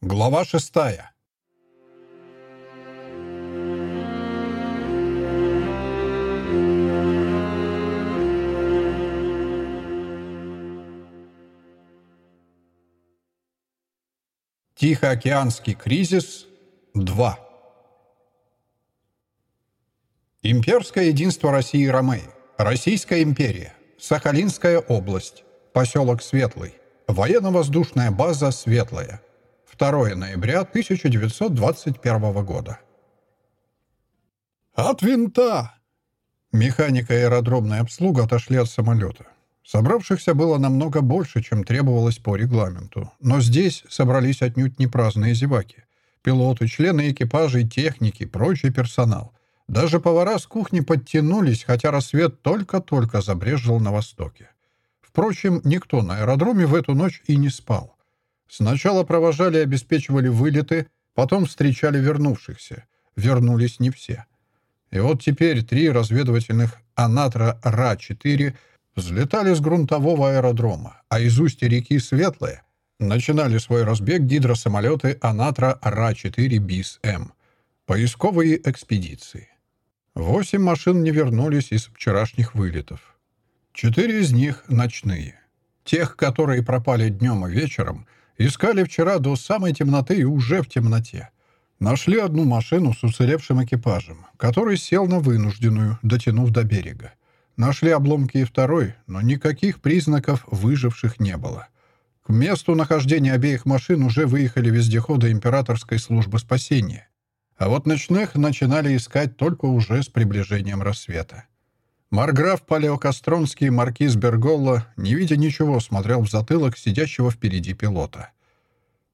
Глава шестая. Тихоокеанский кризис 2. Имперское единство России и Ромеи. Российская империя. Сахалинская область. Поселок Светлый. Военно-воздушная база «Светлая». 2 ноября 1921 года. «От винта!» Механика и аэродромная обслуга отошли от самолета. Собравшихся было намного больше, чем требовалось по регламенту. Но здесь собрались отнюдь не праздные зеваки. Пилоты, члены экипажей, техники, прочий персонал. Даже повара с кухни подтянулись, хотя рассвет только-только забрежил на востоке. Впрочем, никто на аэродроме в эту ночь и не спал. Сначала провожали и обеспечивали вылеты, потом встречали вернувшихся. Вернулись не все. И вот теперь три разведывательных «Анатра Ра-4» взлетали с грунтового аэродрома, а из устья реки Светлая начинали свой разбег гидросамолеты «Анатра Ра-4 БИС-М» поисковые экспедиции. Восемь машин не вернулись из вчерашних вылетов. Четыре из них — ночные. Тех, которые пропали днем и вечером — Искали вчера до самой темноты и уже в темноте. Нашли одну машину с уцелевшим экипажем, который сел на вынужденную, дотянув до берега. Нашли обломки и второй, но никаких признаков выживших не было. К месту нахождения обеих машин уже выехали вездеходы императорской службы спасения. А вот ночных начинали искать только уже с приближением рассвета. Марграф Палеокастронский и маркиз Берголло, не видя ничего, смотрел в затылок сидящего впереди пилота.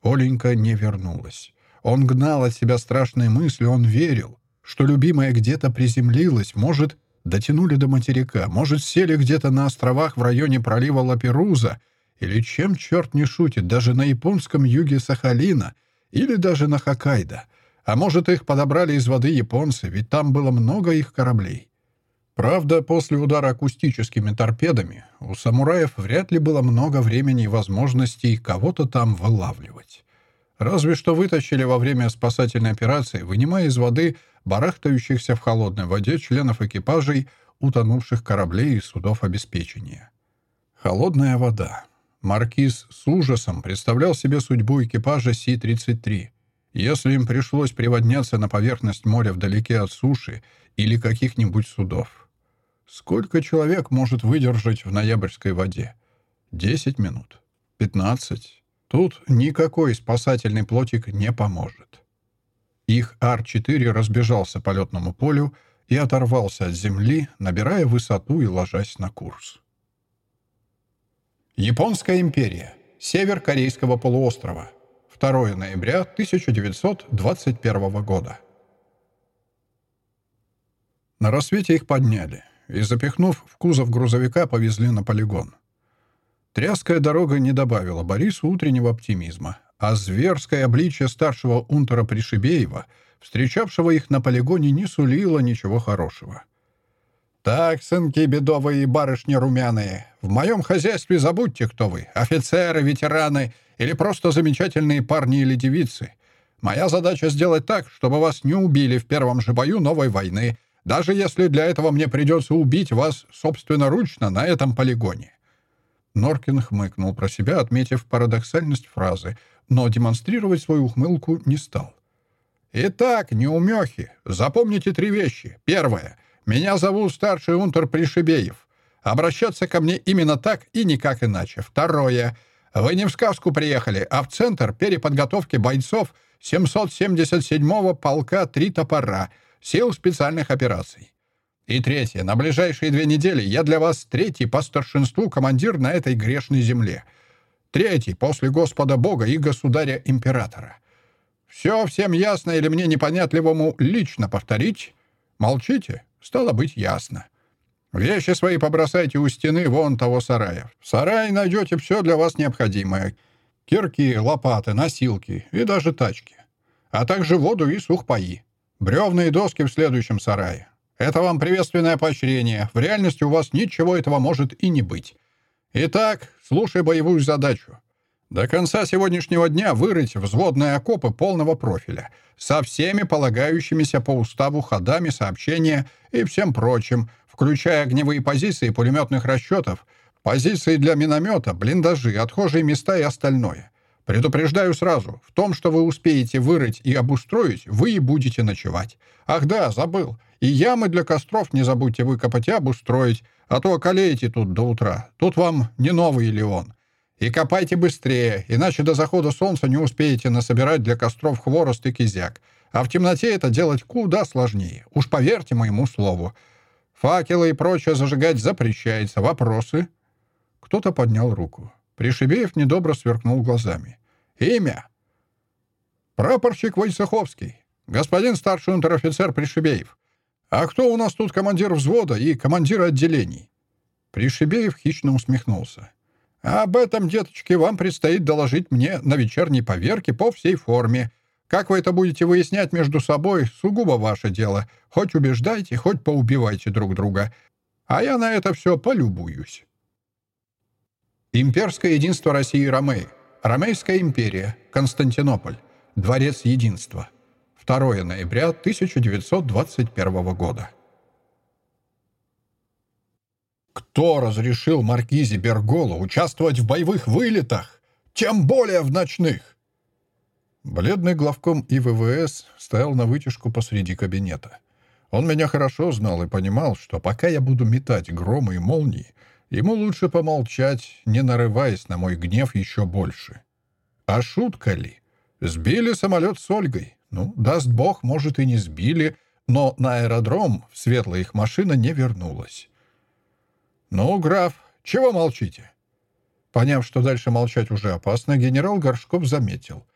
Оленька не вернулась. Он гнал от себя страшные мысли, он верил, что любимая где-то приземлилась, может, дотянули до материка, может, сели где-то на островах в районе пролива Лаперуза, или чем черт не шутит, даже на японском юге Сахалина, или даже на Хоккайдо. А может, их подобрали из воды японцы, ведь там было много их кораблей. Правда, после удара акустическими торпедами у самураев вряд ли было много времени и возможностей кого-то там вылавливать. Разве что вытащили во время спасательной операции, вынимая из воды барахтающихся в холодной воде членов экипажей утонувших кораблей и судов обеспечения. Холодная вода. Маркиз с ужасом представлял себе судьбу экипажа Си-33. Если им пришлось приводняться на поверхность моря вдалеке от суши или каких-нибудь судов — Сколько человек может выдержать в ноябрьской воде? Десять минут? Пятнадцать? Тут никакой спасательный плотик не поможет. Их Ар-4 разбежался по летному полю и оторвался от земли, набирая высоту и ложась на курс. Японская империя. Север Корейского полуострова. 2 ноября 1921 года. На рассвете их подняли и, запихнув в кузов грузовика, повезли на полигон. Тряская дорога не добавила Борису утреннего оптимизма, а зверское обличие старшего унтера Пришибеева, встречавшего их на полигоне, не сулило ничего хорошего. «Так, сынки бедовые и барышни румяные, в моем хозяйстве забудьте, кто вы, офицеры, ветераны или просто замечательные парни или девицы. Моя задача сделать так, чтобы вас не убили в первом же бою новой войны, даже если для этого мне придется убить вас собственноручно на этом полигоне». Норкин хмыкнул про себя, отметив парадоксальность фразы, но демонстрировать свою ухмылку не стал. «Итак, неумехи, запомните три вещи. Первое. Меня зовут старший унтер Пришибеев. Обращаться ко мне именно так и никак иначе. Второе. Вы не в сказку приехали, а в центр переподготовки бойцов 777-го полка «Три топора», сил специальных операций. И третье. На ближайшие две недели я для вас третий по старшинству командир на этой грешной земле. Третий после Господа Бога и Государя-Императора. Все всем ясно или мне непонятливому лично повторить? Молчите? Стало быть, ясно. Вещи свои побросайте у стены вон того сарая. В сарае найдете все для вас необходимое. Кирки, лопаты, носилки и даже тачки. А также воду и сухпаи. Бревна и доски в следующем сарае. Это вам приветственное поощрение. В реальности у вас ничего этого может и не быть. Итак, слушай боевую задачу. До конца сегодняшнего дня вырыть взводные окопы полного профиля со всеми полагающимися по уставу ходами сообщения и всем прочим, включая огневые позиции пулеметных расчетов, позиции для миномета, блиндажи, отхожие места и остальное. Предупреждаю сразу, в том, что вы успеете вырыть и обустроить, вы и будете ночевать. Ах да, забыл. И ямы для костров не забудьте выкопать и обустроить, а то околеете тут до утра. Тут вам не новый Леон. И копайте быстрее, иначе до захода солнца не успеете насобирать для костров хворост и кизяк. А в темноте это делать куда сложнее. Уж поверьте моему слову. Факелы и прочее зажигать запрещается. Вопросы?» Кто-то поднял руку. Пришибеев недобро сверкнул глазами. «Имя?» «Прапорщик Войцеховский. Господин старший унтер-офицер Пришибеев. А кто у нас тут командир взвода и командир отделений?» Пришибеев хищно усмехнулся. «Об этом, деточки, вам предстоит доложить мне на вечерней поверке по всей форме. Как вы это будете выяснять между собой, сугубо ваше дело. Хоть убеждайте, хоть поубивайте друг друга. А я на это все полюбуюсь». Имперское единство России и Ромеи. Ромейская империя. Константинополь. Дворец единства. 2 ноября 1921 года. Кто разрешил маркизе Берголу участвовать в боевых вылетах? Тем более в ночных. Бледный главком ИВВС стоял на вытяжку посреди кабинета. Он меня хорошо знал и понимал, что пока я буду метать громы и молнии, Ему лучше помолчать, не нарываясь на мой гнев еще больше. А шутка ли? Сбили самолет с Ольгой. Ну, даст бог, может, и не сбили, но на аэродром в светлая их машина не вернулась. «Ну, граф, чего молчите?» Поняв, что дальше молчать уже опасно, генерал Горшков заметил.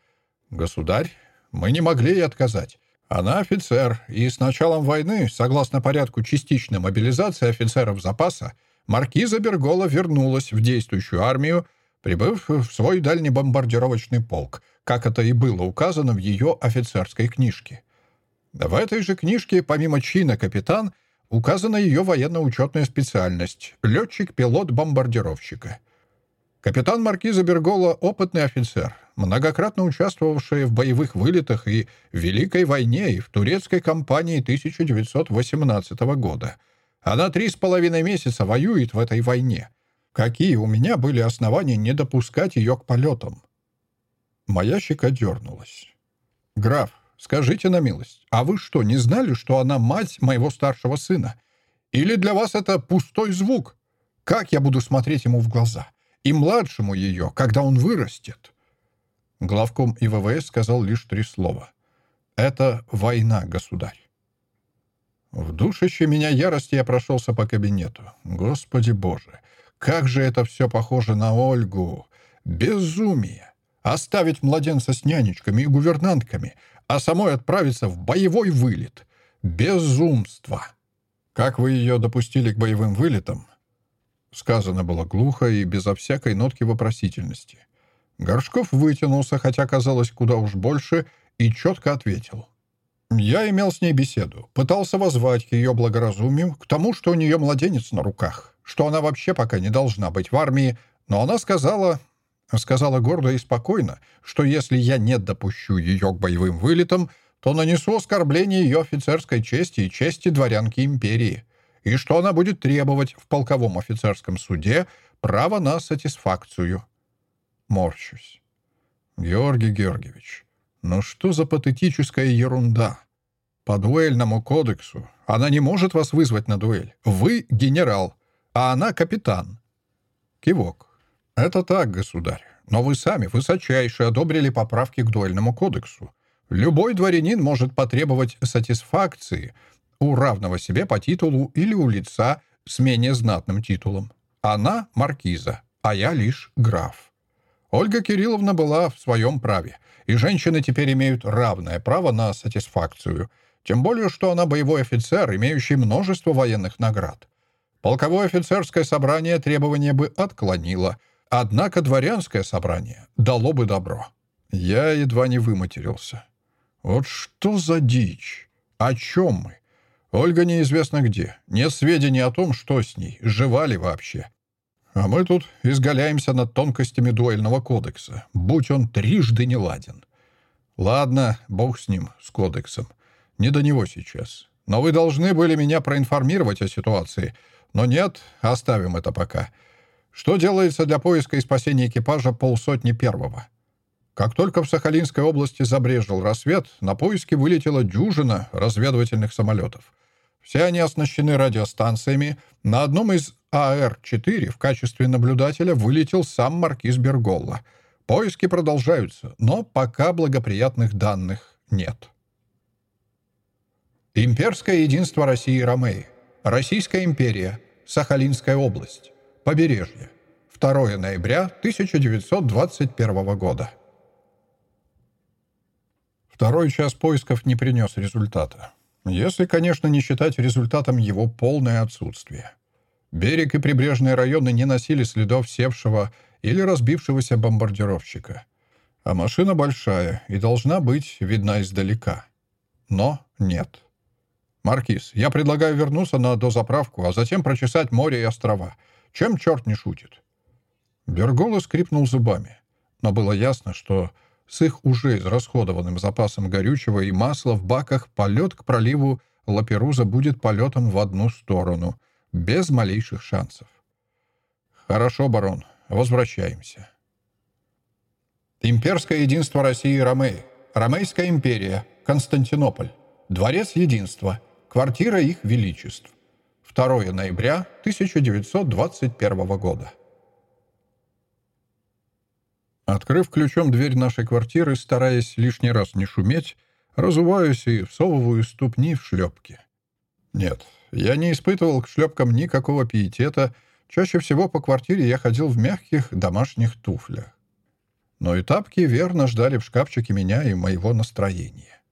«Государь, мы не могли ей отказать. Она офицер, и с началом войны, согласно порядку частичной мобилизации офицеров запаса, маркиза Бергола вернулась в действующую армию, прибыв в свой дальний бомбардировочный полк, как это и было указано в ее офицерской книжке. В этой же книжке, помимо чина капитан, указана ее военно-учетная специальность — летчик-пилот-бомбардировщика. Капитан Маркиза Бергола — опытный офицер, многократно участвовавший в боевых вылетах и Великой войне, и в турецкой кампании 1918 года — она три с половиной месяца воюет в этой войне. Какие у меня были основания не допускать ее к полетам? Моя щека дернулась. «Граф, скажите на милость, а вы что, не знали, что она мать моего старшего сына? Или для вас это пустой звук? Как я буду смотреть ему в глаза? И младшему ее, когда он вырастет?» Главком ИВВС сказал лишь три слова. «Это война, государь». В душащей меня ярости я прошелся по кабинету. Господи боже, как же это все похоже на Ольгу! Безумие! Оставить младенца с нянечками и гувернантками, а самой отправиться в боевой вылет. Безумство! Как вы ее допустили к боевым вылетам? Сказано было глухо и безо всякой нотки вопросительности. Горшков вытянулся, хотя казалось куда уж больше, и четко ответил. Я имел с ней беседу, пытался воззвать к ее благоразумию, к тому, что у нее младенец на руках, что она вообще пока не должна быть в армии, но она сказала, сказала гордо и спокойно, что если я не допущу ее к боевым вылетам, то нанесу оскорбление ее офицерской чести и чести дворянки империи, и что она будет требовать в полковом офицерском суде право на сатисфакцию. Морщусь. Георгий Георгиевич, но что за патетическая ерунда? По дуэльному кодексу она не может вас вызвать на дуэль. Вы генерал, а она капитан. Кивок. Это так, государь. Но вы сами высочайше одобрили поправки к дуэльному кодексу. Любой дворянин может потребовать сатисфакции у равного себе по титулу или у лица с менее знатным титулом. Она — маркиза, а я лишь граф. Ольга Кирилловна была в своем праве — и женщины теперь имеют равное право на сатисфакцию, тем более, что она боевой офицер, имеющий множество военных наград. Полковое офицерское собрание требования бы отклонило, однако дворянское собрание дало бы добро. Я едва не выматерился. Вот что за дичь? О чем мы? Ольга неизвестно где. Нет сведений о том, что с ней, жива ли вообще. А мы тут изгаляемся над тонкостями дуэльного кодекса, будь он трижды не ладен. Ладно, бог с ним, с кодексом. Не до него сейчас. Но вы должны были меня проинформировать о ситуации. Но нет, оставим это пока. Что делается для поиска и спасения экипажа полсотни первого? Как только в Сахалинской области забрежил рассвет, на поиски вылетела дюжина разведывательных самолетов. Все они оснащены радиостанциями. На одном из АР-4 в качестве наблюдателя вылетел сам маркиз Берголла. Поиски продолжаются, но пока благоприятных данных нет. Имперское единство России и Ромеи. Российская империя. Сахалинская область. Побережье. 2 ноября 1921 года. Второй час поисков не принес результата. Если, конечно, не считать результатом его полное отсутствие. Берег и прибрежные районы не носили следов севшего или разбившегося бомбардировщика. А машина большая и должна быть видна издалека. Но нет. «Маркиз, я предлагаю вернуться на дозаправку, а затем прочесать море и острова. Чем черт не шутит?» Бергола скрипнул зубами. Но было ясно, что с их уже израсходованным запасом горючего и масла в баках полет к проливу Лаперуза будет полетом в одну сторону, без малейших шансов. «Хорошо, барон, возвращаемся». Имперское единство России и Ромеи. Ромейская империя. Константинополь. Дворец единства. Квартира их величеств. 2 ноября 1921 года. Открыв ключом дверь нашей квартиры, стараясь лишний раз не шуметь, разуваюсь и всовываю ступни в шлепки. Нет, я не испытывал к шлепкам никакого пиетета. Чаще всего по квартире я ходил в мягких домашних туфлях. Но и тапки верно ждали в шкафчике меня и моего настроения.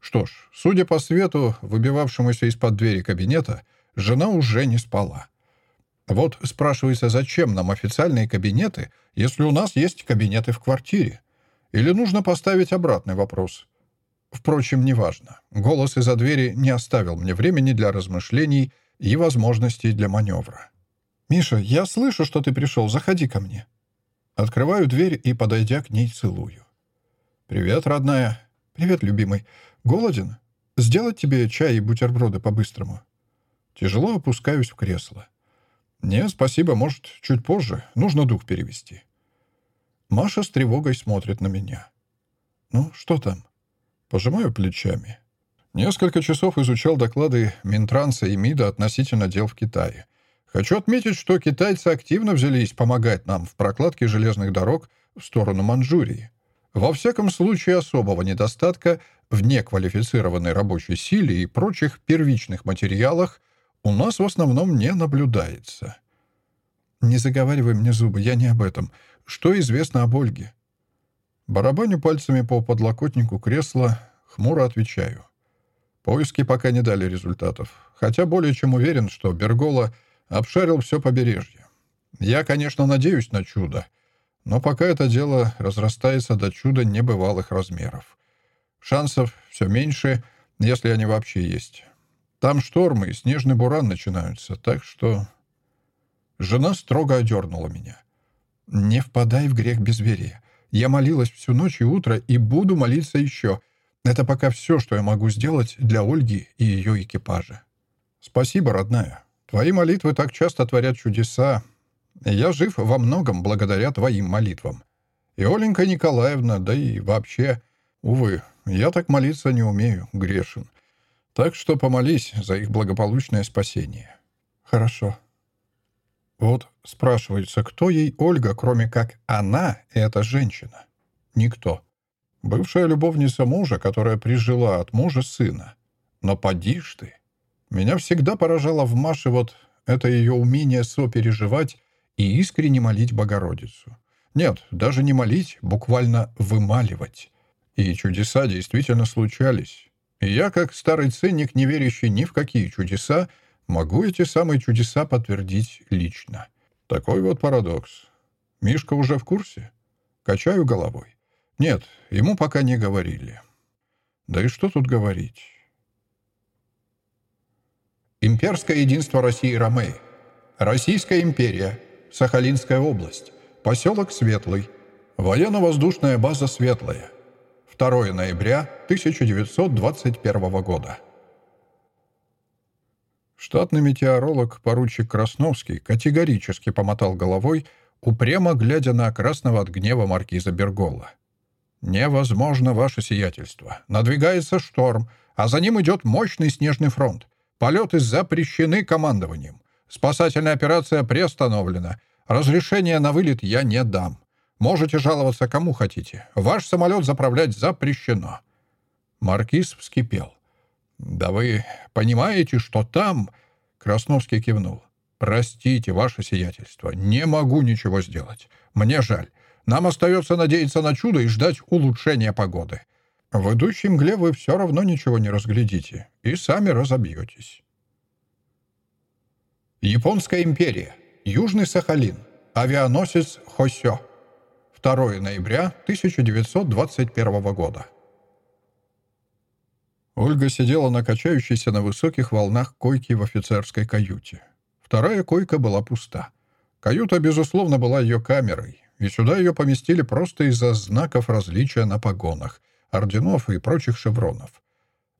Что ж, судя по свету, выбивавшемуся из-под двери кабинета, жена уже не спала. Вот спрашивается, зачем нам официальные кабинеты, если у нас есть кабинеты в квартире? Или нужно поставить обратный вопрос? Впрочем, неважно. Голос из-за двери не оставил мне времени для размышлений и возможностей для маневра. «Миша, я слышу, что ты пришел. Заходи ко мне». Открываю дверь и, подойдя к ней, целую. «Привет, родная». «Привет, любимый. «Голоден? Сделать тебе чай и бутерброды по-быстрому?» Тяжело опускаюсь в кресло. «Не, спасибо, может, чуть позже. Нужно дух перевести». Маша с тревогой смотрит на меня. «Ну, что там?» Пожимаю плечами. Несколько часов изучал доклады Минтранса и МИДа относительно дел в Китае. Хочу отметить, что китайцы активно взялись помогать нам в прокладке железных дорог в сторону Манчжурии. Во всяком случае, особого недостатка в неквалифицированной рабочей силе и прочих первичных материалах у нас в основном не наблюдается. Не заговаривай мне зубы, я не об этом. Что известно об Ольге? Барабаню пальцами по подлокотнику кресла, хмуро отвечаю. Поиски пока не дали результатов, хотя более чем уверен, что Бергола обшарил все побережье. Я, конечно, надеюсь на чудо, но пока это дело разрастается до чуда небывалых размеров. Шансов все меньше, если они вообще есть. Там штормы и снежный буран начинаются, так что... Жена строго одернула меня. «Не впадай в грех безверия. Я молилась всю ночь и утро, и буду молиться еще. Это пока все, что я могу сделать для Ольги и ее экипажа. Спасибо, родная. Твои молитвы так часто творят чудеса, я жив во многом благодаря твоим молитвам. И Оленька Николаевна, да и вообще... Увы, я так молиться не умею, грешен. Так что помолись за их благополучное спасение. Хорошо. Вот спрашивается, кто ей Ольга, кроме как она, эта женщина? Никто. Бывшая любовница мужа, которая прижила от мужа сына. Но поди ж ты. Меня всегда поражало в Маше вот это ее умение сопереживать и искренне молить Богородицу. Нет, даже не молить, буквально вымаливать. И чудеса действительно случались. Я, как старый ценник, не верящий ни в какие чудеса, могу эти самые чудеса подтвердить лично. Такой вот парадокс. Мишка уже в курсе? Качаю головой. Нет, ему пока не говорили. Да и что тут говорить? Имперское единство России Ромеи. Российская империя. Сахалинская область. Поселок Светлый. Военно-воздушная база «Светлая». 2 ноября 1921 года. Штатный метеоролог поручик Красновский категорически помотал головой, упрямо глядя на красного от гнева маркиза Бергола. «Невозможно, ваше сиятельство. Надвигается шторм, а за ним идет мощный снежный фронт. Полеты запрещены командованием. Спасательная операция приостановлена. Разрешение на вылет я не дам. Можете жаловаться кому хотите. Ваш самолет заправлять запрещено». Маркиз вскипел. «Да вы понимаете, что там...» Красновский кивнул. «Простите, ваше сиятельство, не могу ничего сделать. Мне жаль. Нам остается надеяться на чудо и ждать улучшения погоды. В идущей мгле вы все равно ничего не разглядите и сами разобьетесь». Японская империя. Южный Сахалин. Авианосец Хосё. 2 ноября 1921 года. Ольга сидела на качающейся на высоких волнах койке в офицерской каюте. Вторая койка была пуста. Каюта, безусловно, была ее камерой, и сюда ее поместили просто из-за знаков различия на погонах, орденов и прочих шевронов.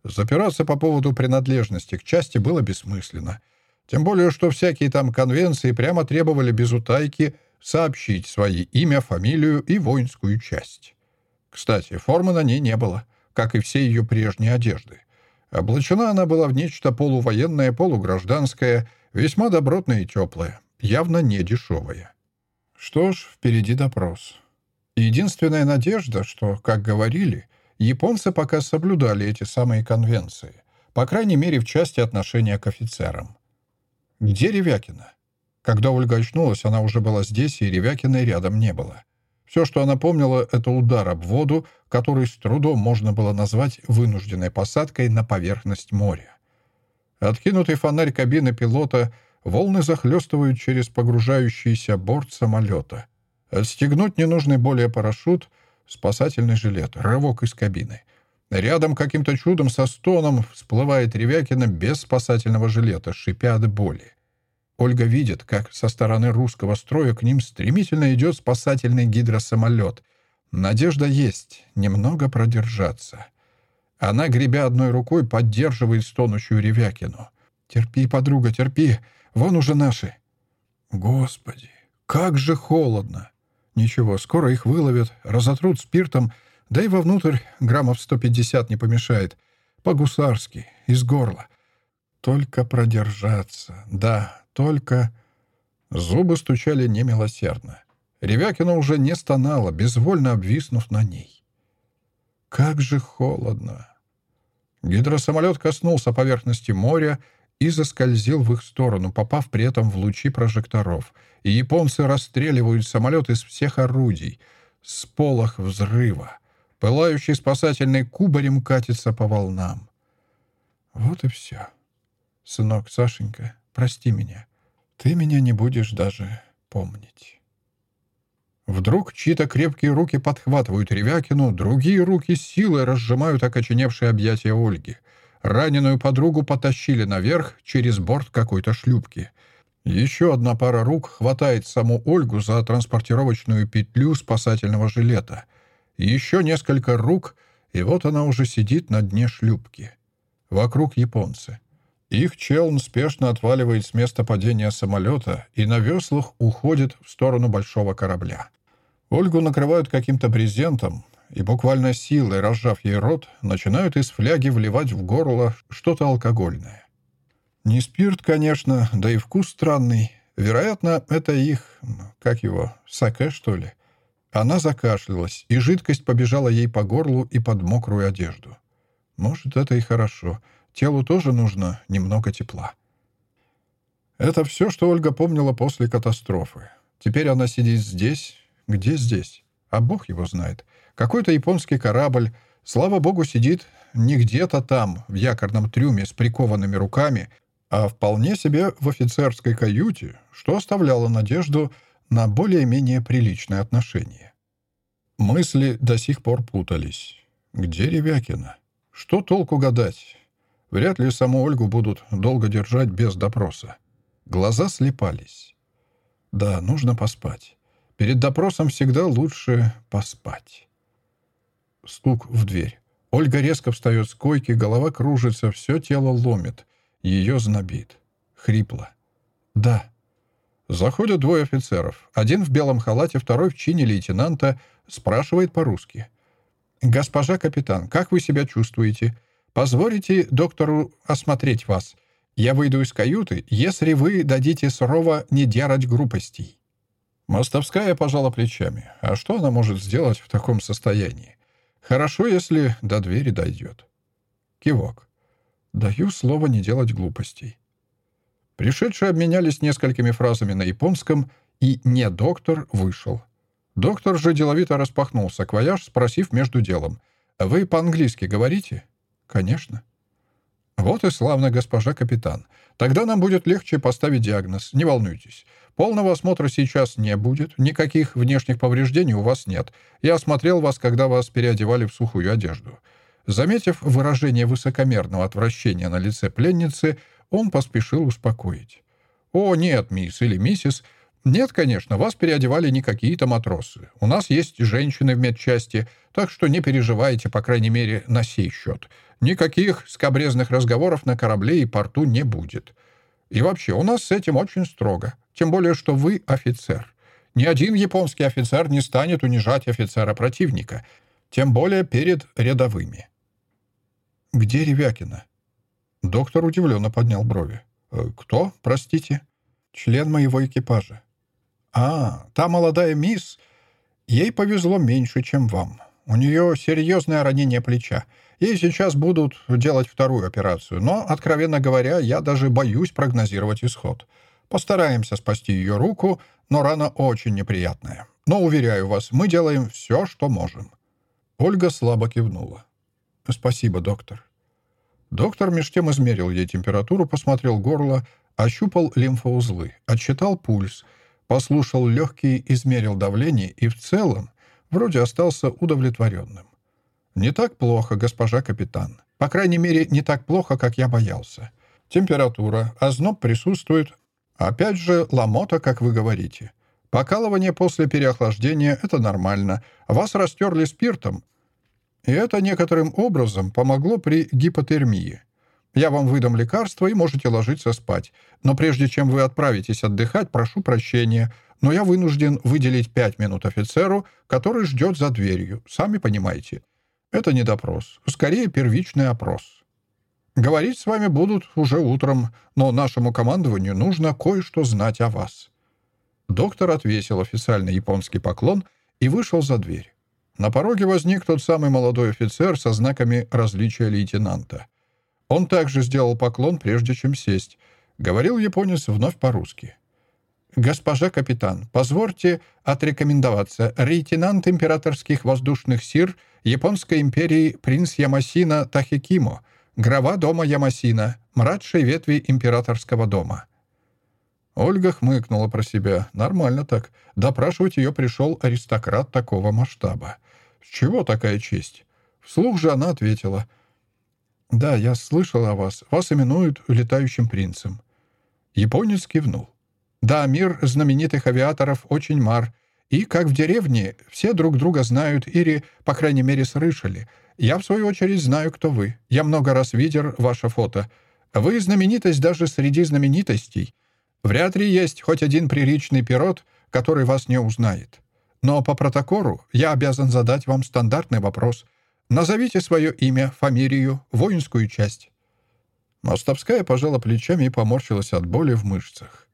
Запираться по поводу принадлежности к части было бессмысленно. Тем более, что всякие там конвенции прямо требовали без утайки сообщить свои имя, фамилию и воинскую часть. Кстати, формы на ней не было, как и все ее прежние одежды. Облачена она была в нечто полувоенное, полугражданское, весьма добротное и теплое, явно не дешевое. Что ж, впереди допрос. Единственная надежда, что, как говорили, японцы пока соблюдали эти самые конвенции, по крайней мере, в части отношения к офицерам. Где Ревякина? Когда Ольга очнулась, она уже была здесь, и Ревякиной рядом не было. Все, что она помнила, это удар об воду, который с трудом можно было назвать вынужденной посадкой на поверхность моря. Откинутый фонарь кабины пилота, волны захлестывают через погружающийся борт самолета. Отстегнуть ненужный более парашют, спасательный жилет, рывок из кабины. Рядом каким-то чудом со стоном всплывает Ревякина без спасательного жилета, шипя от боли. Ольга видит, как со стороны русского строя к ним стремительно идет спасательный гидросамолет. Надежда есть, немного продержаться. Она, гребя одной рукой, поддерживает стонущую Ревякину. «Терпи, подруга, терпи, вон уже наши». «Господи, как же холодно!» «Ничего, скоро их выловят, разотрут спиртом, да и вовнутрь граммов 150 не помешает. По-гусарски, из горла. Только продержаться, да, только... Зубы стучали немилосердно. Ревякина уже не стонала, безвольно обвиснув на ней. Как же холодно! Гидросамолет коснулся поверхности моря и заскользил в их сторону, попав при этом в лучи прожекторов. И японцы расстреливают самолет из всех орудий. Сполох взрыва. Пылающий спасательный кубарем катится по волнам. Вот и все. Сынок, Сашенька, Прости меня. Ты меня не будешь даже помнить». Вдруг чьи-то крепкие руки подхватывают Ревякину, другие руки силой разжимают окоченевшие объятия Ольги. Раненую подругу потащили наверх через борт какой-то шлюпки. Еще одна пара рук хватает саму Ольгу за транспортировочную петлю спасательного жилета. Еще несколько рук, и вот она уже сидит на дне шлюпки. Вокруг японцы. Их челн спешно отваливает с места падения самолета и на веслах уходит в сторону большого корабля. Ольгу накрывают каким-то брезентом, и буквально силой, разжав ей рот, начинают из фляги вливать в горло что-то алкогольное. Не спирт, конечно, да и вкус странный. Вероятно, это их, как его, саке, что ли? Она закашлялась, и жидкость побежала ей по горлу и под мокрую одежду. Может, это и хорошо — Телу тоже нужно немного тепла. Это все, что Ольга помнила после катастрофы. Теперь она сидит здесь. Где здесь? А бог его знает. Какой-то японский корабль, слава богу, сидит не где-то там, в якорном трюме с прикованными руками, а вполне себе в офицерской каюте, что оставляло надежду на более-менее приличное отношение. Мысли до сих пор путались. Где Ревякина? Что толку гадать? Вряд ли саму Ольгу будут долго держать без допроса. Глаза слепались. Да, нужно поспать. Перед допросом всегда лучше поспать. Стук в дверь. Ольга резко встает с койки, голова кружится, все тело ломит. Ее знобит. Хрипло. «Да». Заходят двое офицеров. Один в белом халате, второй в чине лейтенанта. Спрашивает по-русски. «Госпожа капитан, как вы себя чувствуете? Позволите доктору осмотреть вас? Я выйду из каюты, если вы дадите сурово не делать глупостей». Мостовская пожала плечами. А что она может сделать в таком состоянии? Хорошо, если до двери дойдет. Кивок. Даю слово не делать глупостей. Пришедшие обменялись несколькими фразами на японском, и «не доктор» вышел. Доктор же деловито распахнул саквояж, спросив между делом. «Вы по-английски говорите?» «Конечно». «Вот и славно, госпожа капитан. Тогда нам будет легче поставить диагноз. Не волнуйтесь. Полного осмотра сейчас не будет. Никаких внешних повреждений у вас нет. Я осмотрел вас, когда вас переодевали в сухую одежду». Заметив выражение высокомерного отвращения на лице пленницы, он поспешил успокоить. «О, нет, мисс или миссис. Нет, конечно, вас переодевали не какие-то матросы. У нас есть женщины в медчасти, так что не переживайте, по крайней мере, на сей счет. Никаких скобрезных разговоров на корабле и порту не будет. И вообще, у нас с этим очень строго. Тем более, что вы офицер. Ни один японский офицер не станет унижать офицера противника, тем более перед рядовыми. «Где Ревякина?» Доктор удивленно поднял брови. «Э, «Кто, простите?» «Член моего экипажа». «А, та молодая мисс. Ей повезло меньше, чем вам. У нее серьезное ранение плеча. Ей сейчас будут делать вторую операцию, но, откровенно говоря, я даже боюсь прогнозировать исход. Постараемся спасти ее руку, но рана очень неприятная. Но, уверяю вас, мы делаем все, что можем». Ольга слабо кивнула. «Спасибо, доктор». Доктор меж тем измерил ей температуру, посмотрел горло, ощупал лимфоузлы, отсчитал пульс, послушал легкие, измерил давление и в целом вроде остался удовлетворенным. «Не так плохо, госпожа капитан. По крайней мере, не так плохо, как я боялся. Температура, озноб присутствует. Опять же, ломота, как вы говорите. Покалывание после переохлаждения — это нормально. Вас растерли спиртом, и это некоторым образом помогло при гипотермии. Я вам выдам лекарство и можете ложиться спать. Но прежде чем вы отправитесь отдыхать, прошу прощения, но я вынужден выделить пять минут офицеру, который ждет за дверью. Сами понимаете. Это не допрос, скорее первичный опрос. Говорить с вами будут уже утром, но нашему командованию нужно кое-что знать о вас». Доктор отвесил официальный японский поклон и вышел за дверь. На пороге возник тот самый молодой офицер со знаками различия лейтенанта. Он также сделал поклон, прежде чем сесть. Говорил японец вновь по-русски. «Госпожа капитан, позвольте отрекомендоваться. Лейтенант императорских воздушных сил Японской империи принц Ямасина Тахикимо, глава дома Ямасина, младшей ветви императорского дома». Ольга хмыкнула про себя. Нормально так. Допрашивать ее пришел аристократ такого масштаба. С чего такая честь? Вслух же она ответила. «Да, я слышал о вас. Вас именуют летающим принцем». Японец кивнул. «Да, мир знаменитых авиаторов очень мар. И, как в деревне, все друг друга знают или, по крайней мере, слышали. Я, в свою очередь, знаю, кто вы. Я много раз видел ваше фото. Вы знаменитость даже среди знаменитостей». Вряд ли есть хоть один приличный пирот, который вас не узнает. Но по протоколу я обязан задать вам стандартный вопрос. Назовите свое имя, фамилию, воинскую часть». Мостовская пожала плечами и поморщилась от боли в мышцах.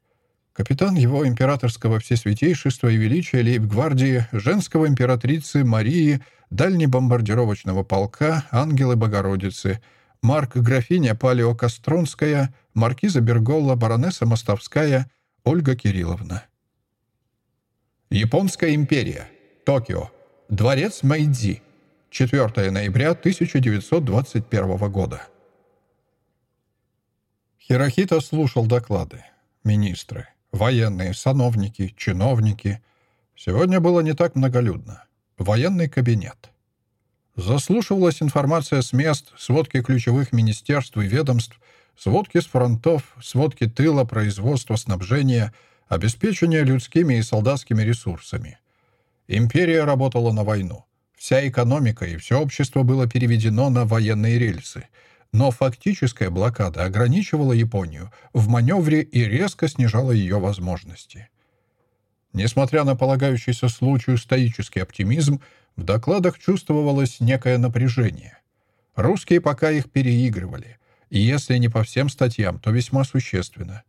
Капитан его императорского всесвятейшества и величия лейб-гвардии, женского императрицы Марии, дальнебомбардировочного полка Ангелы Богородицы — Марк графиня Палеокостронская, маркиза Берголла, баронесса Мостовская, Ольга Кирилловна. Японская империя. Токио. Дворец Мэйдзи. 4 ноября 1921 года. Хирохита слушал доклады. Министры, военные, сановники, чиновники. Сегодня было не так многолюдно. Военный кабинет. Заслушивалась информация с мест, сводки ключевых министерств и ведомств, сводки с фронтов, сводки тыла, производства, снабжения, Обеспечение людскими и солдатскими ресурсами. Империя работала на войну. Вся экономика и все общество было переведено на военные рельсы. Но фактическая блокада ограничивала Японию в маневре и резко снижала ее возможности. Несмотря на полагающийся случаю стоический оптимизм, в докладах чувствовалось некое напряжение. Русские пока их переигрывали, и если не по всем статьям, то весьма существенно.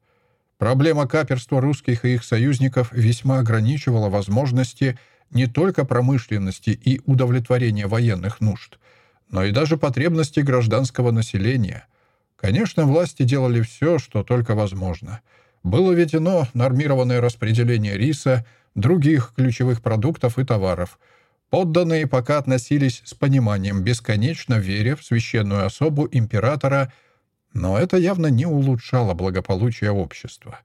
Проблема каперства русских и их союзников весьма ограничивала возможности не только промышленности и удовлетворения военных нужд, но и даже потребностей гражданского населения. Конечно, власти делали все, что только возможно. Было введено нормированное распределение риса, других ключевых продуктов и товаров. Подданные пока относились с пониманием, бесконечно веря в священную особу императора – но это явно не улучшало благополучие общества.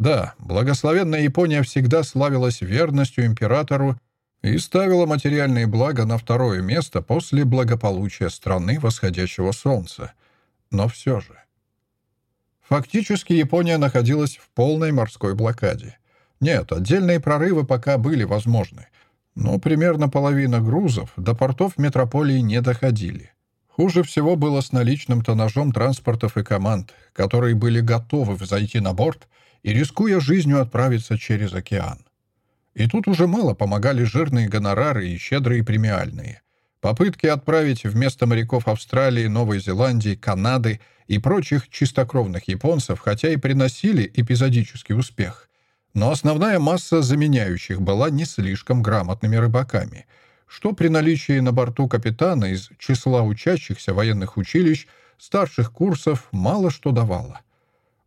Да, благословенная Япония всегда славилась верностью императору и ставила материальные блага на второе место после благополучия страны восходящего солнца. Но все же... Фактически Япония находилась в полной морской блокаде. Нет, отдельные прорывы пока были возможны, но примерно половина грузов до портов метрополии не доходили. Хуже всего было с наличным тоннажом транспортов и команд, которые были готовы взойти на борт и, рискуя жизнью, отправиться через океан. И тут уже мало помогали жирные гонорары и щедрые премиальные. Попытки отправить вместо моряков Австралии, Новой Зеландии, Канады и прочих чистокровных японцев, хотя и приносили эпизодический успех, но основная масса заменяющих была не слишком грамотными рыбаками — что при наличии на борту капитана из числа учащихся военных училищ старших курсов мало что давало.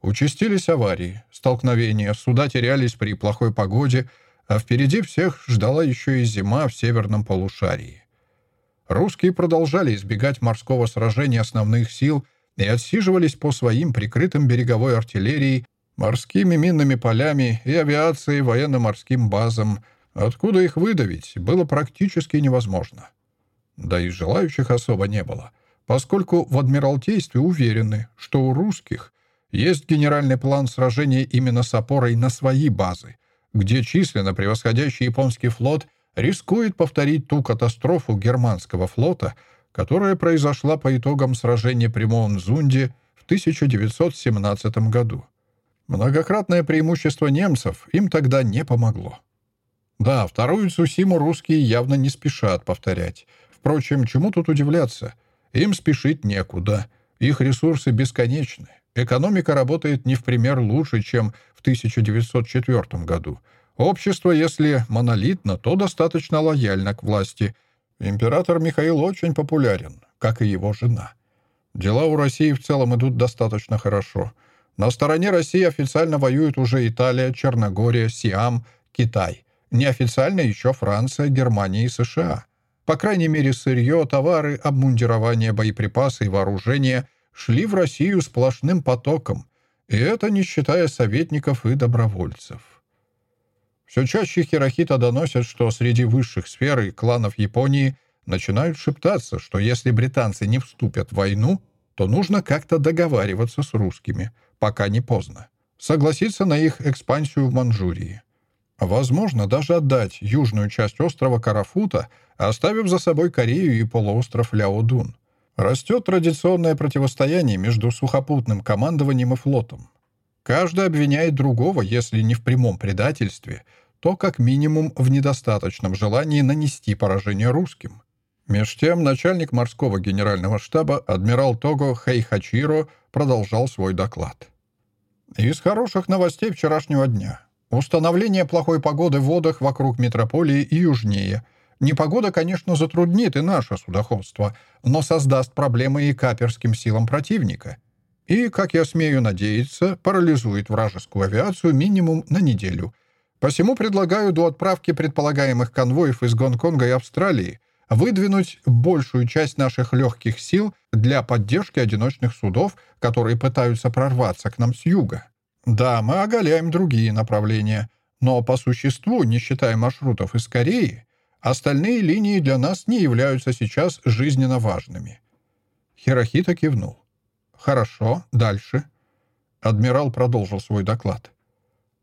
Участились аварии, столкновения, суда терялись при плохой погоде, а впереди всех ждала еще и зима в северном полушарии. Русские продолжали избегать морского сражения основных сил и отсиживались по своим прикрытым береговой артиллерией, морскими минными полями и авиацией военно-морским базам – Откуда их выдавить, было практически невозможно. Да и желающих особо не было, поскольку в Адмиралтействе уверены, что у русских есть генеральный план сражения именно с опорой на свои базы, где численно превосходящий японский флот рискует повторить ту катастрофу германского флота, которая произошла по итогам сражения при Моунзунде в 1917 году. Многократное преимущество немцев им тогда не помогло. Да, вторую Цусиму русские явно не спешат повторять. Впрочем, чему тут удивляться? Им спешить некуда. Их ресурсы бесконечны. Экономика работает не в пример лучше, чем в 1904 году. Общество, если монолитно, то достаточно лояльно к власти. Император Михаил очень популярен, как и его жена. Дела у России в целом идут достаточно хорошо. На стороне России официально воюют уже Италия, Черногория, Сиам, Китай. Неофициально еще Франция, Германия и США. По крайней мере, сырье, товары, обмундирование, боеприпасы и вооружение шли в Россию сплошным потоком, и это не считая советников и добровольцев. Все чаще Хирохита доносят, что среди высших сфер и кланов Японии начинают шептаться, что если британцы не вступят в войну, то нужно как-то договариваться с русскими, пока не поздно. Согласиться на их экспансию в Манчжурии. Возможно, даже отдать южную часть острова Карафута, оставив за собой Корею и полуостров Ляодун. Растет традиционное противостояние между сухопутным командованием и флотом. Каждый обвиняет другого, если не в прямом предательстве, то как минимум в недостаточном желании нанести поражение русским. Меж тем, начальник морского генерального штаба адмирал Того Хэйхачиро продолжал свой доклад. Из хороших новостей вчерашнего дня. Установление плохой погоды в водах вокруг метрополии и южнее. Непогода, конечно, затруднит и наше судоходство, но создаст проблемы и каперским силам противника. И, как я смею надеяться, парализует вражескую авиацию минимум на неделю. Посему предлагаю до отправки предполагаемых конвоев из Гонконга и Австралии выдвинуть большую часть наших легких сил для поддержки одиночных судов, которые пытаются прорваться к нам с юга. Да, мы оголяем другие направления, но по существу, не считая маршрутов из Кореи, остальные линии для нас не являются сейчас жизненно важными. Хирохита кивнул. «Хорошо, дальше». Адмирал продолжил свой доклад.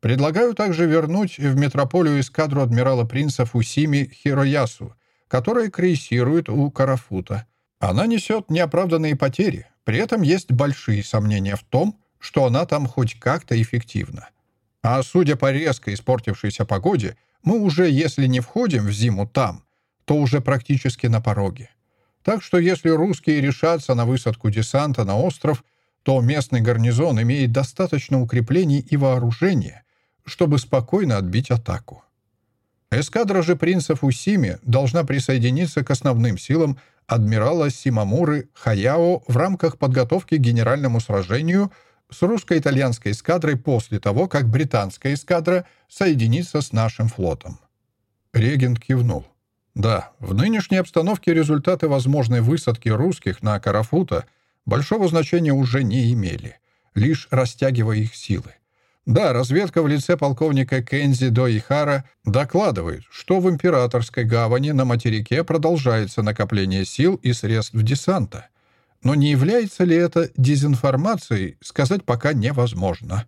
Предлагаю также вернуть в метрополию эскадру адмирала принца Фусими Хироясу, которая крейсирует у Карафута. Она несет неоправданные потери, при этом есть большие сомнения в том, что она там хоть как-то эффективна. А судя по резко испортившейся погоде, мы уже, если не входим в зиму там, то уже практически на пороге. Так что если русские решатся на высадку десанта на остров, то местный гарнизон имеет достаточно укреплений и вооружения, чтобы спокойно отбить атаку. Эскадра же принцев Усими должна присоединиться к основным силам адмирала Симамуры Хаяо в рамках подготовки к генеральному сражению с русско-итальянской эскадрой после того, как британская эскадра соединится с нашим флотом. Регент кивнул. Да, в нынешней обстановке результаты возможной высадки русских на Карафута большого значения уже не имели, лишь растягивая их силы. Да, разведка в лице полковника Кензи Доихара докладывает, что в Императорской гавани на материке продолжается накопление сил и средств десанта. Но не является ли это дезинформацией, сказать пока невозможно.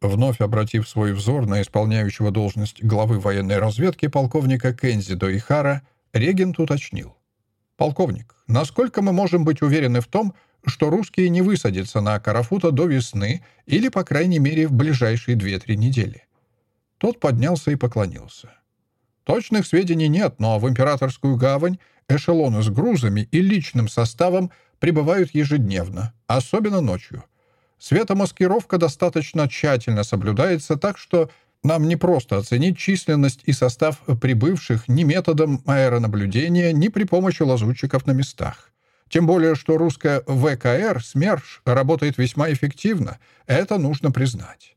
Вновь обратив свой взор на исполняющего должность главы военной разведки полковника Кензи Доихара, регент уточнил. «Полковник, насколько мы можем быть уверены в том, что русские не высадятся на Карафута до весны или, по крайней мере, в ближайшие 2-3 недели. Тот поднялся и поклонился. Точных сведений нет, но в Императорскую гавань эшелоны с грузами и личным составом прибывают ежедневно, особенно ночью. Светомаскировка достаточно тщательно соблюдается, так что нам не просто оценить численность и состав прибывших ни методом аэронаблюдения, ни при помощи лазутчиков на местах. Тем более, что русская ВКР «СМЕРШ» работает весьма эффективно. Это нужно признать.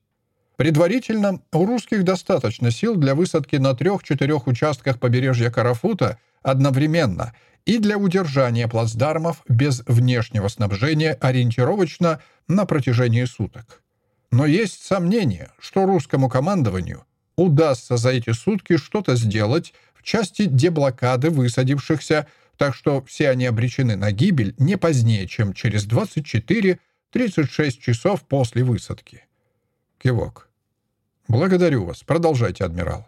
Предварительно, у русских достаточно сил для высадки на трех-четырех участках побережья Карафута одновременно и для удержания плацдармов без внешнего снабжения ориентировочно на протяжении суток. Но есть сомнение, что русскому командованию удастся за эти сутки что-то сделать в части деблокады высадившихся так что все они обречены на гибель не позднее, чем через 24-36 часов после высадки. Кивок. «Благодарю вас. Продолжайте, адмирал».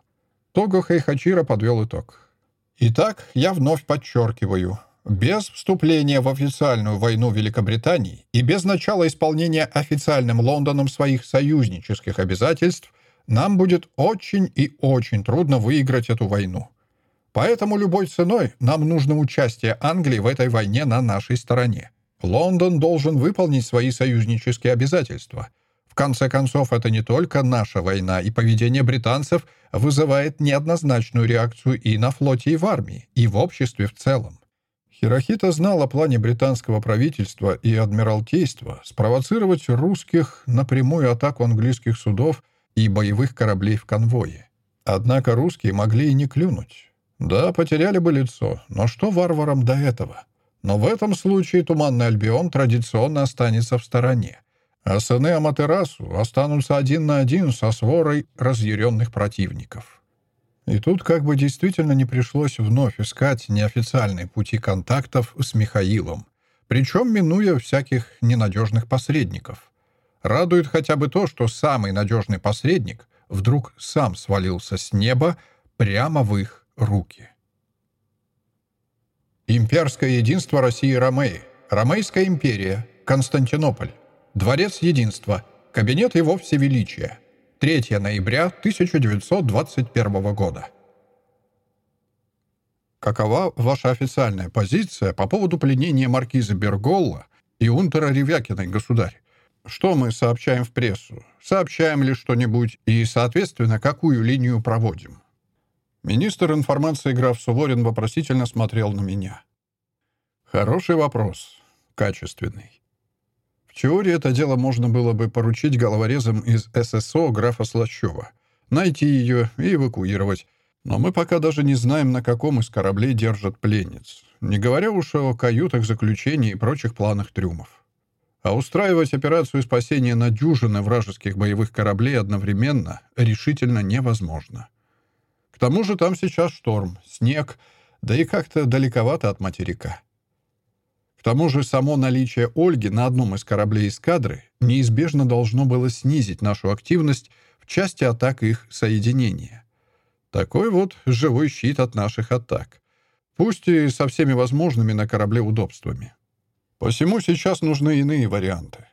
Того Хайхачира подвел итог. «Итак, я вновь подчеркиваю, без вступления в официальную войну Великобритании и без начала исполнения официальным Лондоном своих союзнических обязательств нам будет очень и очень трудно выиграть эту войну. Поэтому любой ценой нам нужно участие Англии в этой войне на нашей стороне. Лондон должен выполнить свои союзнические обязательства. Конце концов, это не только наша война, и поведение британцев вызывает неоднозначную реакцию и на флоте, и в армии, и в обществе в целом. Хирохита знал о плане британского правительства и адмиралтейства спровоцировать русских на прямую атаку английских судов и боевых кораблей в конвое. Однако русские могли и не клюнуть. Да, потеряли бы лицо, но что варварам до этого? Но в этом случае Туманный Альбион традиционно останется в стороне, а сыны Аматерасу останутся один на один со сворой разъяренных противников. И тут как бы действительно не пришлось вновь искать неофициальные пути контактов с Михаилом, причем минуя всяких ненадежных посредников. Радует хотя бы то, что самый надежный посредник вдруг сам свалился с неба прямо в их руки. Имперское единство России и Ромеи. Ромейская империя. Константинополь. Дворец единства. Кабинет его всевеличия. 3 ноября 1921 года. Какова ваша официальная позиция по поводу пленения маркиза Берголла и унтера Ревякиной, государь? Что мы сообщаем в прессу? Сообщаем ли что-нибудь и, соответственно, какую линию проводим? Министр информации граф Суворин вопросительно смотрел на меня. Хороший вопрос. Качественный. Теории это дело можно было бы поручить головорезам из ССО графа Слащева. Найти ее и эвакуировать. Но мы пока даже не знаем, на каком из кораблей держат пленниц. Не говоря уж о каютах заключений и прочих планах трюмов. А устраивать операцию спасения на дюжины вражеских боевых кораблей одновременно решительно невозможно. К тому же там сейчас шторм, снег, да и как-то далековато от материка. Тому же само наличие Ольги на одном из кораблей эскадры неизбежно должно было снизить нашу активность в части атак их соединения. Такой вот живой щит от наших атак. Пусть и со всеми возможными на корабле удобствами. Посему сейчас нужны иные варианты.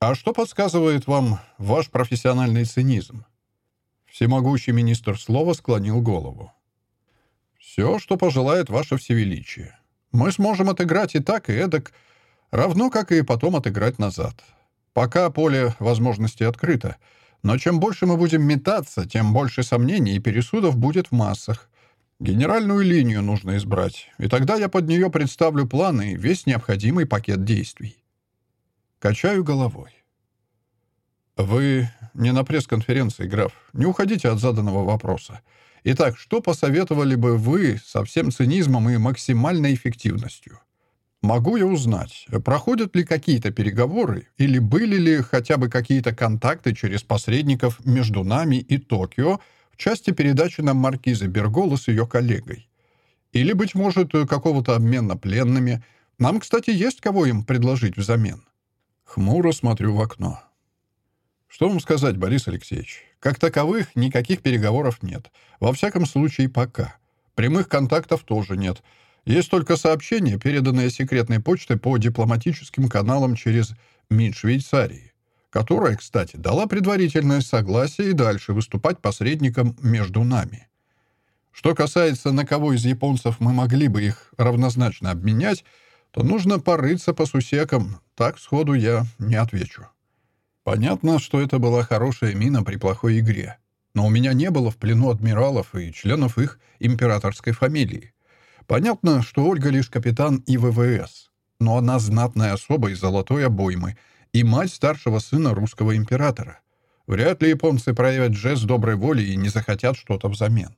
А что подсказывает вам ваш профессиональный цинизм? Всемогущий министр слова склонил голову. Все, что пожелает ваше всевеличие. Мы сможем отыграть и так, и эдак, равно как и потом отыграть назад. Пока поле возможностей открыто, но чем больше мы будем метаться, тем больше сомнений и пересудов будет в массах. Генеральную линию нужно избрать, и тогда я под нее представлю планы и весь необходимый пакет действий. Качаю головой. Вы не на пресс-конференции, граф. Не уходите от заданного вопроса. Итак, что посоветовали бы вы со всем цинизмом и максимальной эффективностью? Могу я узнать, проходят ли какие-то переговоры или были ли хотя бы какие-то контакты через посредников между нами и Токио в части передачи нам маркизы Бергола с ее коллегой? Или, быть может, какого-то обмена пленными? Нам, кстати, есть кого им предложить взамен. Хмуро смотрю в окно. Что вам сказать, Борис Алексеевич? Как таковых никаких переговоров нет. Во всяком случае, пока. Прямых контактов тоже нет. Есть только сообщения, переданные секретной почтой по дипломатическим каналам через МИД Швейцарии, которая, кстати, дала предварительное согласие и дальше выступать посредником между нами. Что касается, на кого из японцев мы могли бы их равнозначно обменять, то нужно порыться по сусекам. Так сходу я не отвечу. Понятно, что это была хорошая мина при плохой игре. Но у меня не было в плену адмиралов и членов их императорской фамилии. Понятно, что Ольга лишь капитан ИВВС. Но она знатная особа из золотой обоймы и мать старшего сына русского императора. Вряд ли японцы проявят жест доброй воли и не захотят что-то взамен.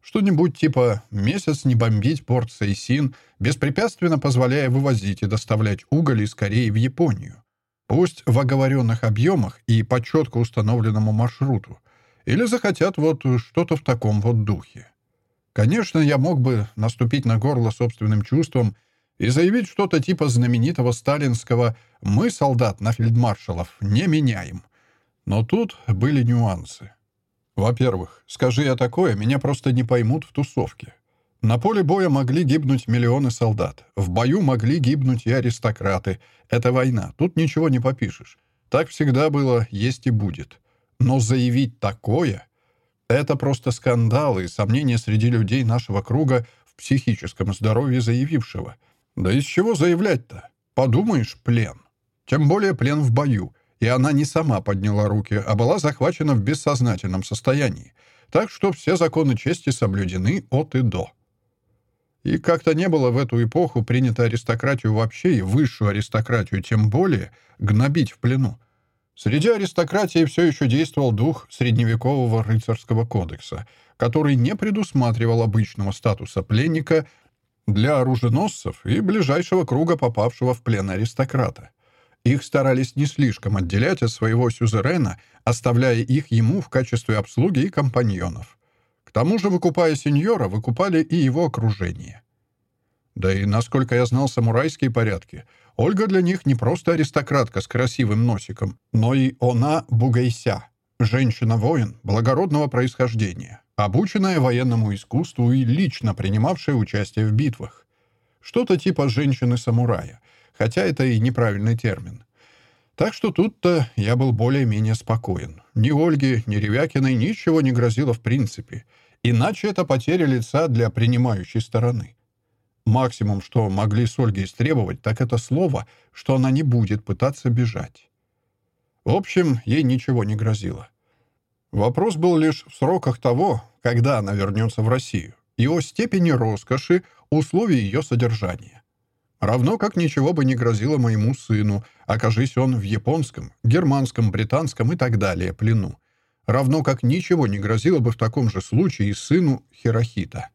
Что-нибудь типа «месяц не бомбить порт Сейсин», беспрепятственно позволяя вывозить и доставлять уголь из Кореи в Японию. Пусть в оговоренных объемах и по четко установленному маршруту. Или захотят вот что-то в таком вот духе. Конечно, я мог бы наступить на горло собственным чувством и заявить что-то типа знаменитого сталинского «Мы, солдат, на фельдмаршалов не меняем». Но тут были нюансы. Во-первых, скажи я такое, меня просто не поймут в тусовке. На поле боя могли гибнуть миллионы солдат. В бою могли гибнуть и аристократы. Это война, тут ничего не попишешь. Так всегда было, есть и будет. Но заявить такое — это просто скандал и сомнения среди людей нашего круга в психическом здоровье заявившего. Да из чего заявлять-то? Подумаешь, плен. Тем более плен в бою — и она не сама подняла руки, а была захвачена в бессознательном состоянии. Так что все законы чести соблюдены от и до. И как-то не было в эту эпоху принято аристократию вообще и высшую аристократию тем более гнобить в плену. Среди аристократии все еще действовал дух средневекового рыцарского кодекса, который не предусматривал обычного статуса пленника для оруженосцев и ближайшего круга попавшего в плен аристократа. Их старались не слишком отделять от своего сюзерена, оставляя их ему в качестве обслуги и компаньонов. К тому же, выкупая сеньора, выкупали и его окружение. Да и, насколько я знал самурайские порядки, Ольга для них не просто аристократка с красивым носиком, но и она бугайся, женщина-воин благородного происхождения, обученная военному искусству и лично принимавшая участие в битвах. Что-то типа женщины-самурая, хотя это и неправильный термин. Так что тут-то я был более-менее спокоен. Ни Ольге, ни Ревякиной ничего не грозило в принципе, иначе это потеря лица для принимающей стороны. Максимум, что могли с Ольгой истребовать, так это слово, что она не будет пытаться бежать. В общем, ей ничего не грозило. Вопрос был лишь в сроках того, когда она вернется в Россию, и о степени роскоши условий ее содержания. Равно как ничего бы не грозило моему сыну, окажись он в японском, германском, британском и так далее плену. Равно как ничего не грозило бы в таком же случае и сыну Хирохита.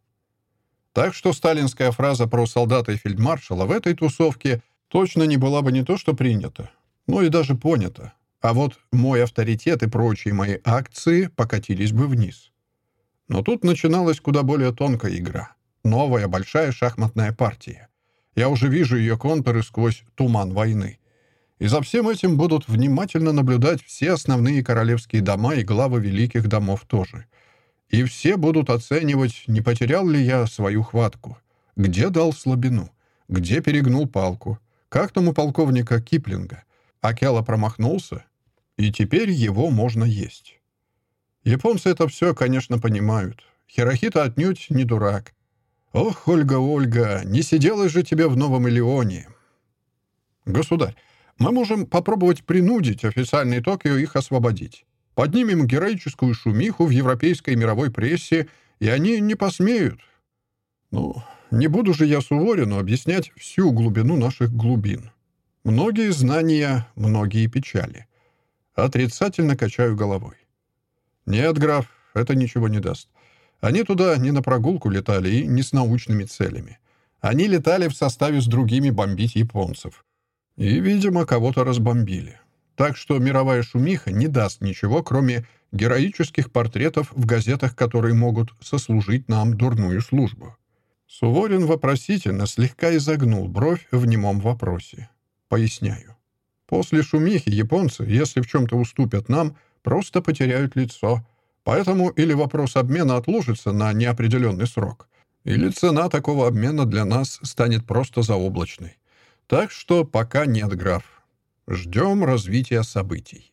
Так что сталинская фраза про солдата и фельдмаршала в этой тусовке точно не была бы не то что принята, но и даже понята. А вот мой авторитет и прочие мои акции покатились бы вниз. Но тут начиналась куда более тонкая игра. Новая большая шахматная партия. Я уже вижу ее контуры сквозь туман войны. И за всем этим будут внимательно наблюдать все основные королевские дома и главы великих домов тоже. И все будут оценивать, не потерял ли я свою хватку, где дал слабину, где перегнул палку, как там у полковника Киплинга. Акела промахнулся, и теперь его можно есть. Японцы это все, конечно, понимают. Хирохита отнюдь не дурак. Ох, Ольга, Ольга, не сиделось же тебе в Новом Илеоне. Государь, мы можем попробовать принудить официальный Токио их освободить. Поднимем героическую шумиху в европейской мировой прессе, и они не посмеют. Ну, не буду же я Суворину объяснять всю глубину наших глубин. Многие знания, многие печали. Отрицательно качаю головой. Нет, граф, это ничего не даст. Они туда не на прогулку летали и не с научными целями. Они летали в составе с другими бомбить японцев. И, видимо, кого-то разбомбили. Так что мировая шумиха не даст ничего, кроме героических портретов в газетах, которые могут сослужить нам дурную службу. Суворин вопросительно слегка изогнул бровь в немом вопросе. Поясняю. После шумихи японцы, если в чем-то уступят нам, просто потеряют лицо. Поэтому или вопрос обмена отложится на неопределенный срок, или цена такого обмена для нас станет просто заоблачной. Так что пока нет, граф. Ждем развития событий.